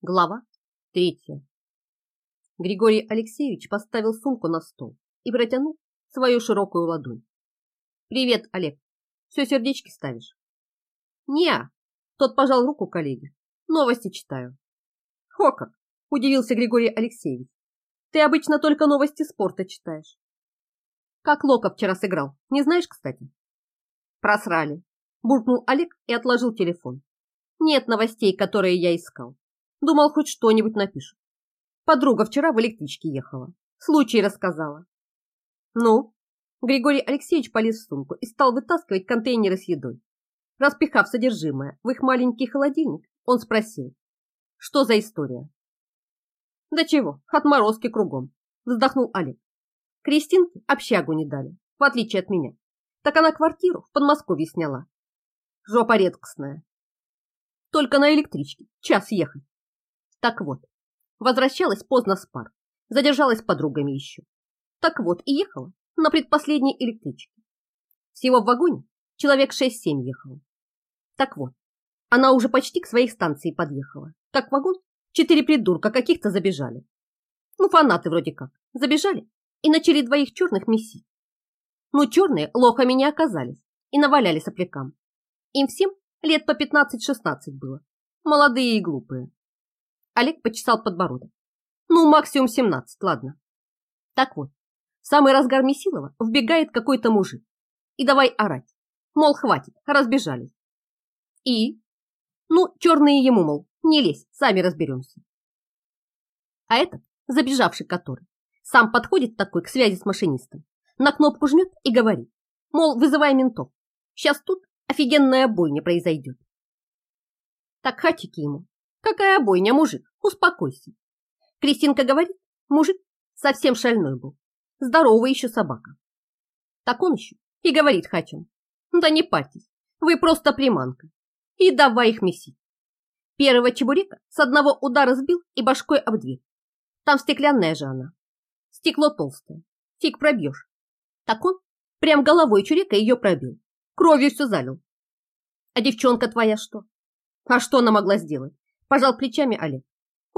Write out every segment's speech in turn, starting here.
Глава третья. Григорий Алексеевич поставил сумку на стол и протянул свою широкую ладонь. «Привет, Олег. Все сердечки ставишь?» «Не-а», тот пожал руку коллеге. «Новости читаю». «Хо как!» – удивился Григорий Алексеевич. «Ты обычно только новости спорта читаешь». «Как Лока вчера сыграл, не знаешь, кстати?» «Просрали», – буркнул Олег и отложил телефон. «Нет новостей, которые я искал. Думал, хоть что-нибудь напишут. Подруга вчера в электричке ехала. Случай рассказала. Ну? Григорий Алексеевич полез в сумку и стал вытаскивать контейнеры с едой. Распихав содержимое в их маленький холодильник, он спросил. Что за история? Да чего, отморозки кругом, вздохнул Олег. Кристинке общагу не дали, в отличие от меня. Так она квартиру в Подмосковье сняла. Жопа редкостная. Только на электричке, час ехать. Так вот, возвращалась поздно с пар, задержалась с подругами еще. Так вот, и ехала на предпоследней электричке. Всего в вагоне человек 6-7 ехало. Так вот, она уже почти к своей станции подъехала. Как вагон, четыре придурка каких-то забежали. Ну, фанаты вроде как. Забежали и начали двоих черных месить. Ну, черные лохами не оказались и наваляли соплякам. Им всем лет по 15-16 было. Молодые и глупые. Олег почесал подбородок. Ну, максимум 17, ладно. Так вот, в самый разгар Месилова вбегает какой-то мужик. И давай орать. Мол, хватит, разбежались. И? Ну, черные ему, мол, не лезь, сами разберемся. А этот, забежавший который, сам подходит такой к связи с машинистом, на кнопку жмет и говорит, мол, вызывай ментов. Сейчас тут офигенная бойня произойдет. Так хатики ему. Какая бойня, мужик? Успокойся. Кристинка говорит, мужик совсем шальной был. Здоровая еще собака. Так он еще и говорит Хачем. Да не парьтесь, вы просто приманка. И давай их месить. Первого чебурека с одного удара сбил и башкой об дверь. Там стеклянная же она. Стекло толстое. Фиг пробьешь. Так он прям головой чурека ее пробил. Кровью все залил. А девчонка твоя что? А что она могла сделать? Пожал плечами Олег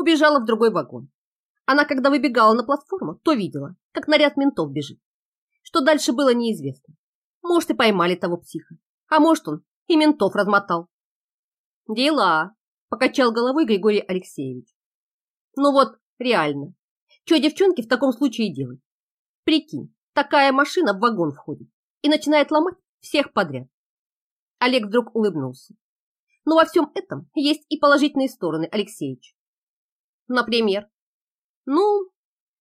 убежала в другой вагон. Она, когда выбегала на платформу, то видела, как наряд ментов бежит. Что дальше было неизвестно. Может, и поймали того психа, а может, он и ментов размотал. Дела, покачал головой Григорий Алексеевич. Ну вот, реально. Что девчонки в таком случае делать? Прикинь, такая машина в вагон входит и начинает ломать всех подряд. Олег вдруг улыбнулся. Но во всем этом есть и положительные стороны, Алексеевич. Например? Ну,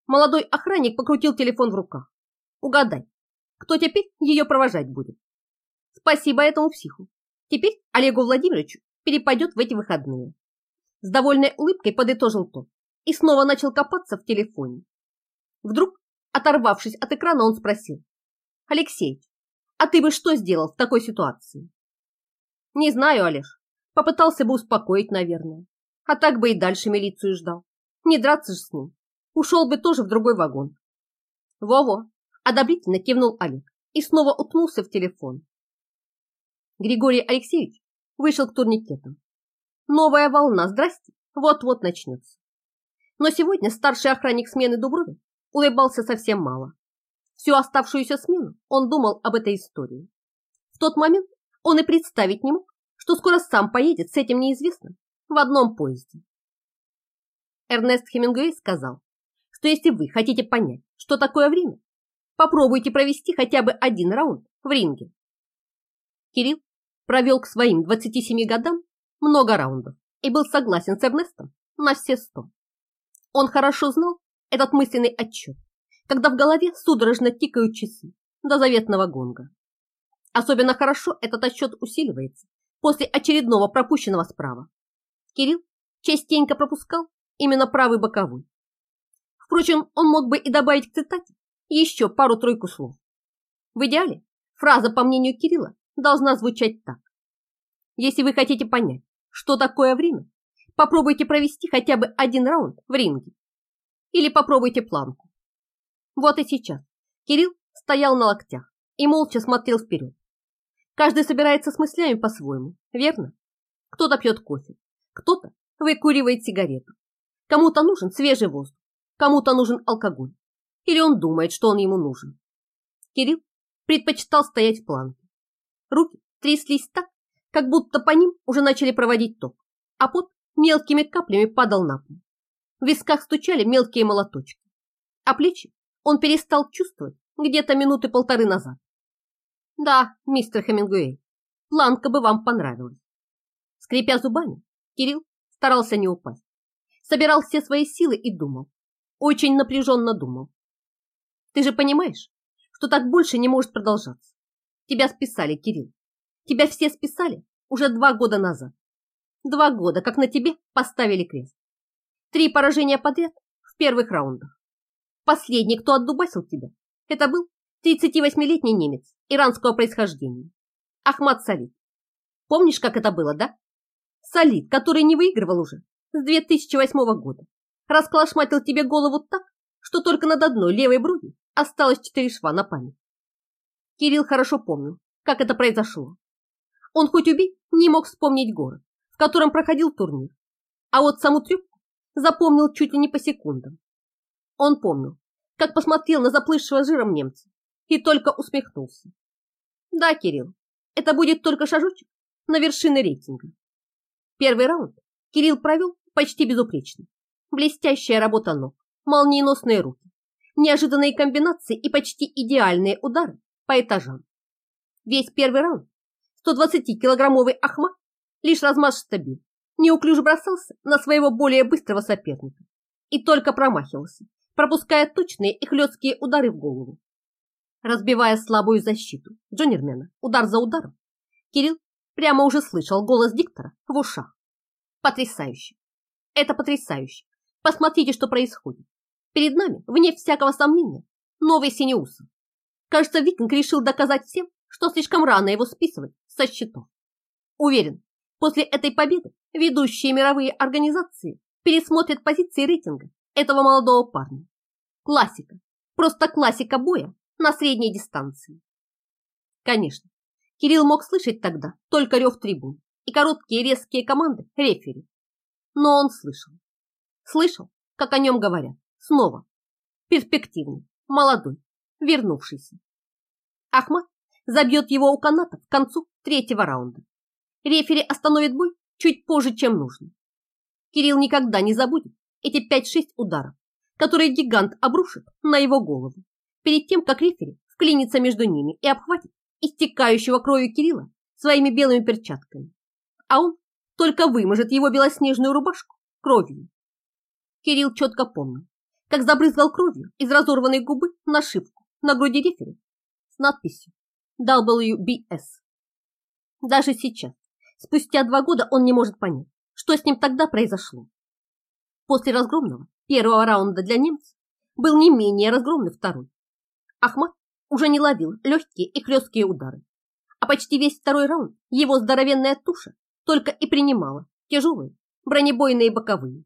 молодой охранник покрутил телефон в руках. Угадай, кто теперь ее провожать будет? Спасибо этому психу. Теперь Олегу Владимировичу перепадет в эти выходные. С довольной улыбкой подытожил тот и снова начал копаться в телефоне. Вдруг, оторвавшись от экрана, он спросил. Алексей, а ты бы что сделал в такой ситуации? Не знаю, Олеж. Попытался бы успокоить, наверное а так бы и дальше милицию ждал. Не драться же с ним. Ушел бы тоже в другой вагон. Во-во, одобрительно кивнул Олег и снова уткнулся в телефон. Григорий Алексеевич вышел к турникетам. Новая волна, здрасте, вот-вот начнется. Но сегодня старший охранник смены Дубровин улыбался совсем мало. Всю оставшуюся смену он думал об этой истории. В тот момент он и представить не мог, что скоро сам поедет с этим неизвестным в одном поезде. Эрнест Хемингуэй сказал, что если вы хотите понять, что такое время, попробуйте провести хотя бы один раунд в ринге. Кирилл провел к своим 27 годам много раундов и был согласен с Эрнестом на все сто. Он хорошо знал этот мысленный отчет, когда в голове судорожно тикают часы до заветного гонга. Особенно хорошо этот отчет усиливается после очередного пропущенного справа Кирилл частенько пропускал именно правый боковой. Впрочем, он мог бы и добавить к цитате еще пару-тройку слов. В идеале фраза, по мнению Кирилла, должна звучать так. Если вы хотите понять, что такое время, попробуйте провести хотя бы один раунд в ринге. Или попробуйте планку. Вот и сейчас Кирилл стоял на локтях и молча смотрел вперед. Каждый собирается с мыслями по-своему, верно? Кто-то пьет кофе, кто-то выкуривает сигарету. Кому-то нужен свежий воздух, кому-то нужен алкоголь. Или он думает, что он ему нужен. Кирилл предпочитал стоять в планке. Руки тряслись так, как будто по ним уже начали проводить ток, а пот мелкими каплями падал на пол. В висках стучали мелкие молоточки, а плечи он перестал чувствовать где-то минуты полторы назад. Да, мистер Хемингуэй, планка бы вам понравилась. Скрипя зубами, Кирилл старался не упасть. Собирал все свои силы и думал. Очень напряженно думал. Ты же понимаешь, что так больше не может продолжаться. Тебя списали, Кирилл. Тебя все списали уже два года назад. Два года, как на тебе поставили крест. Три поражения подряд в первых раундах. Последний, кто отдубасил тебя, это был 38-летний немец иранского происхождения. Ахмад Салид. Помнишь, как это было, да? Салид, который не выигрывал уже с 2008 года. Расколошматил тебе голову так, что только над одной левой бровью осталось четыре шва на память. Кирилл хорошо помнил, как это произошло. Он хоть убей, не мог вспомнить город, в котором проходил турнир, а вот саму трюбку запомнил чуть ли не по секундам. Он помнил, как посмотрел на заплывшего жиром немца и только усмехнулся. Да, Кирилл, это будет только шажочек на вершины рейтинга. Первый раунд Кирилл провел почти безупречно. Блестящая работа ног, молниеносные руки, неожиданные комбинации и почти идеальные удары по этажам. Весь первый раунд 120-килограммовый Ахмат лишь размашисто бил, неуклюже бросался на своего более быстрого соперника и только промахивался, пропуская точные и хлесткие удары в голову. Разбивая слабую защиту Джонермена удар за ударом, Кирилл прямо уже слышал голос диктора в ушах. Потрясающе! Это потрясающе! Посмотрите, что происходит. Перед нами, вне всякого сомнения, новый Синеусов. Кажется, Викинг решил доказать всем, что слишком рано его списывать со счетов. Уверен, после этой победы ведущие мировые организации пересмотрят позиции рейтинга этого молодого парня. Классика, просто классика боя на средней дистанции. Конечно, Кирилл мог слышать тогда только рев трибун и короткие резкие команды рефери. Но он слышал. Слышал, как о нем говорят. Снова. Перспективный, молодой, вернувшийся. Ахмат забьет его у каната к концу третьего раунда. Рефери остановит бой чуть позже, чем нужно. Кирилл никогда не забудет эти 5-6 ударов, которые гигант обрушит на его голову, перед тем, как рефери вклинится между ними и обхватит истекающего кровью Кирилла своими белыми перчатками. А он только выможет его белоснежную рубашку кровью. Кирилл четко помнил, как забрызгал кровью из разорванной губы нашивку на груди рефери с надписью WBS. Даже сейчас, спустя два года, он не может понять, что с ним тогда произошло. После разгромного первого раунда для немцев был не менее разгромный второй. Ахмат уже не ловил легкие и хлесткие удары, а почти весь второй раунд его здоровенная туша только и принимала тяжелые бронебойные боковые.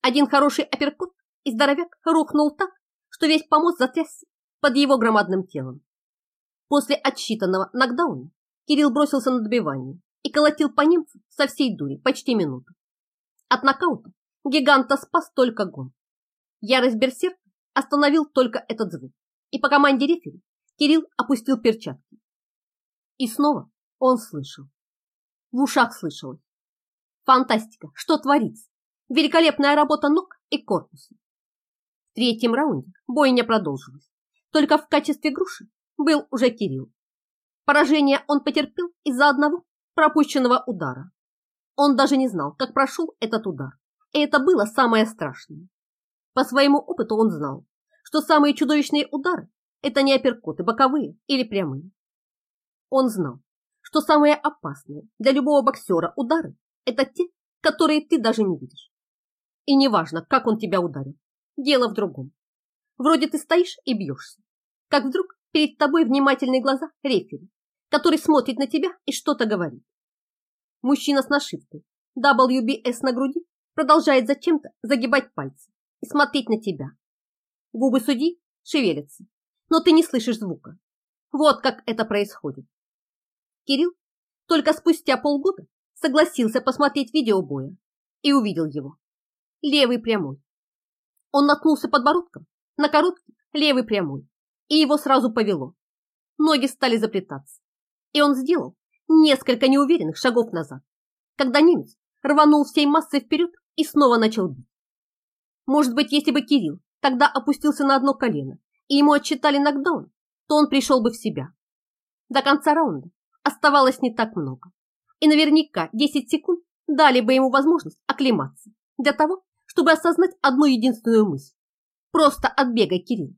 Один хороший апперкот и здоровяк рухнул так, что весь помост затрясся под его громадным телом. После отсчитанного нокдауна Кирилл бросился на добивание и колотил по немцу со всей дури почти минуту. От нокаута гиганта спас только гон. Ярость берсерка остановил только этот звук, и по команде рефери Кирилл опустил перчатки. И снова он слышал. В ушах слышалось. Фантастика, что творится? Великолепная работа ног и корпуса. В третьем раунде бойня продолжилась. Только в качестве груши был уже Кирилл. Поражение он потерпел из-за одного пропущенного удара. Он даже не знал, как прошел этот удар. И это было самое страшное. По своему опыту он знал, что самые чудовищные удары – это не апперкоты, боковые или прямые. Он знал, что самые опасные для любого боксера удары – это те, которые ты даже не видишь. И неважно, как он тебя ударил, дело в другом. Вроде ты стоишь и бьешься, как вдруг перед тобой внимательные глаза рефери, который смотрит на тебя и что-то говорит. Мужчина с нашивкой WBS на груди продолжает зачем-то загибать пальцы и смотреть на тебя. Губы судьи шевелятся, но ты не слышишь звука. Вот как это происходит. Кирилл только спустя полгода согласился посмотреть видео боя и увидел его. Левый прямой. Он наткнулся подбородком на короткий левый прямой, и его сразу повело. Ноги стали заплетаться, и он сделал несколько неуверенных шагов назад, когда немец рванул всей массой вперед и снова начал бить. Может быть, если бы Кирилл тогда опустился на одно колено и ему отчитали нокдаун, то он пришел бы в себя. До конца раунда оставалось не так много, и наверняка 10 секунд дали бы ему возможность оклематься для того, чтобы осознать одну единственную мысль. Просто отбегай, Кирилл.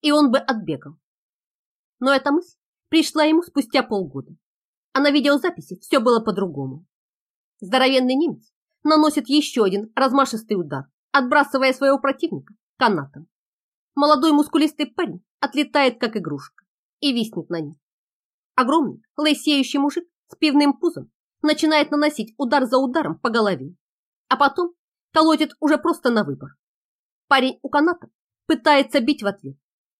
И он бы отбегал. Но эта мысль пришла ему спустя полгода. А на видеозаписи все было по-другому. Здоровенный немец наносит еще один размашистый удар, отбрасывая своего противника канатом. Молодой мускулистый парень отлетает, как игрушка, и виснет на ней. Огромный, лысеющий мужик с пивным пузом начинает наносить удар за ударом по голове, а потом колотит уже просто на выбор. Парень у каната пытается бить в ответ,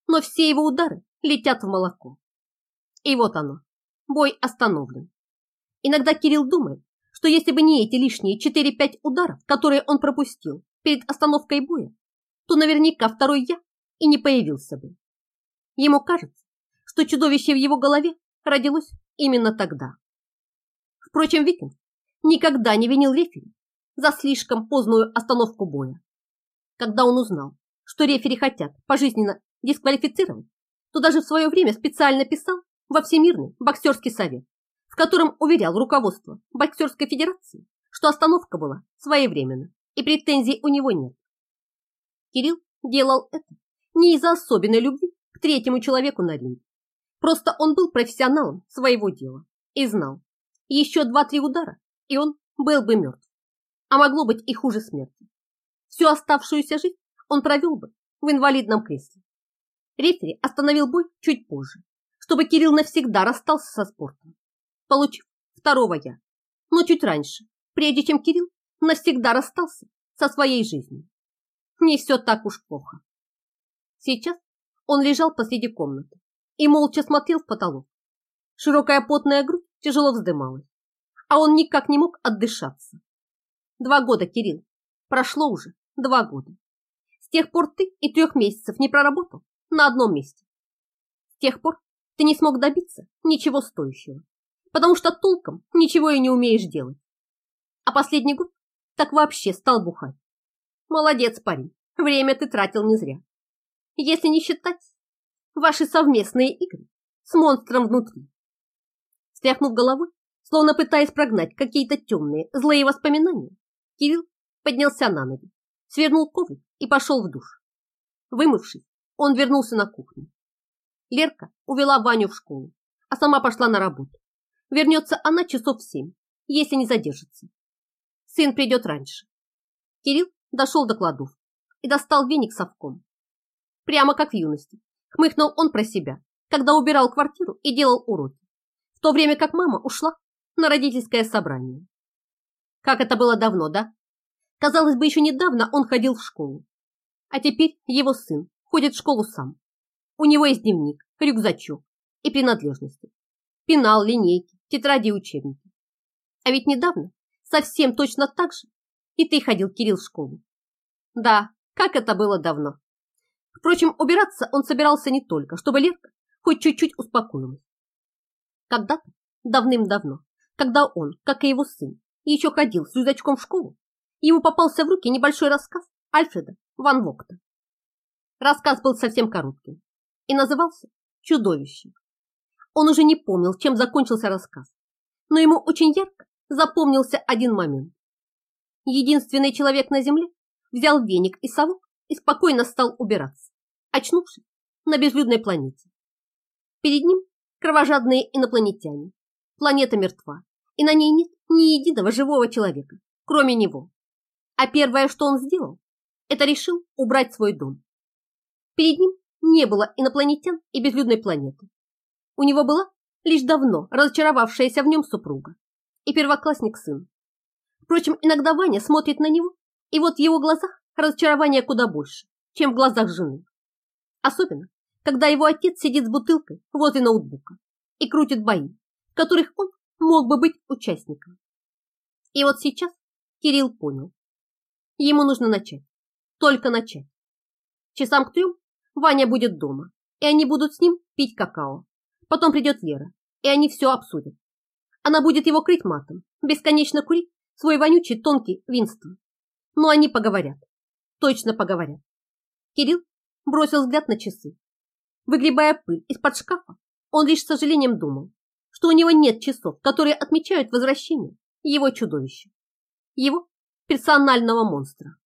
но все его удары летят в молоко. И вот оно, бой остановлен. Иногда Кирилл думает, что если бы не эти лишние 4-5 ударов, которые он пропустил перед остановкой боя, то наверняка второй я и не появился бы. Ему кажется, что чудовище в его голове родилось именно тогда. Впрочем, Викинг никогда не винил рефери за слишком поздную остановку боя. Когда он узнал, что рефери хотят пожизненно дисквалифицировать, то даже в свое время специально писал во Всемирный боксерский совет, в котором уверял руководство боксерской федерации, что остановка была своевременна и претензий у него нет. Кирилл делал это не из-за особенной любви к третьему человеку на ринге. Просто он был профессионалом своего дела и знал, еще два-три удара, и он был бы мертв. А могло быть и хуже смерти. Всю оставшуюся жизнь он провел бы в инвалидном кресле. Рефери остановил бой чуть позже, чтобы Кирилл навсегда расстался со спортом, получив второго я, но чуть раньше, прежде чем Кирилл навсегда расстался со своей жизнью. Не все так уж плохо. Сейчас он лежал посреди комнаты и молча смотрел в потолок. Широкая потная грудь тяжело вздымалась, а он никак не мог отдышаться. Два года, Кирилл, прошло уже два года. С тех пор ты и трех месяцев не проработал на одном месте. С тех пор ты не смог добиться ничего стоящего, потому что толком ничего и не умеешь делать. А последний год так вообще стал бухать. Молодец, парень, время ты тратил не зря. Если не считать ваши совместные игры с монстром внутри. Стряхнув головой, словно пытаясь прогнать какие-то темные, злые воспоминания, Кирилл поднялся на ноги, свернул коврик и пошел в душ. Вымывшись, он вернулся на кухню. Лерка увела Ваню в школу, а сама пошла на работу. Вернется она часов в семь, если не задержится. Сын придет раньше. Кирилл дошел до кладовки и достал веник совком. Прямо как в юности, хмыкнул он про себя, когда убирал квартиру и делал уроки, в то время как мама ушла на родительское собрание. Как это было давно, да? Казалось бы, еще недавно он ходил в школу. А теперь его сын ходит в школу сам. У него есть дневник, рюкзачок и принадлежности. Пенал, линейки, тетради и учебники. А ведь недавно совсем точно так же и ты ходил, Кирилл, в школу. Да, как это было давно. Впрочем, убираться он собирался не только, чтобы Лерка хоть чуть-чуть успокоилась. Когда-то, давным-давно, когда он, как и его сын, еще ходил с рюкзачком в школу, ему попался в руки небольшой рассказ Альфреда Ван Вокта. Рассказ был совсем коротким и назывался «Чудовище». Он уже не помнил, чем закончился рассказ, но ему очень ярко запомнился один момент. Единственный человек на земле взял веник и совок и спокойно стал убираться, очнувшись на безлюдной планете. Перед ним кровожадные инопланетяне. Планета мертва, и на ней нет ни единого живого человека, кроме него. А первое, что он сделал, это решил убрать свой дом. Перед ним не было инопланетян и безлюдной планеты. У него была лишь давно разочаровавшаяся в нем супруга и первоклассник сын. Впрочем, иногда Ваня смотрит на него, и вот в его глазах разочарование куда больше, чем в глазах жены. Особенно, когда его отец сидит с бутылкой возле ноутбука и крутит бои, в которых он мог бы быть участником. И вот сейчас Кирилл понял, Ему нужно начать. Только начать. Часам к трем Ваня будет дома, и они будут с ним пить какао. Потом придет Лера, и они все обсудят. Она будет его крыть матом, бесконечно курить свой вонючий тонкий Винстон. Но они поговорят. Точно поговорят. Кирилл бросил взгляд на часы. Выгребая пыль из-под шкафа, он лишь с сожалением думал, что у него нет часов, которые отмечают возвращение его чудовища, его персонального монстра.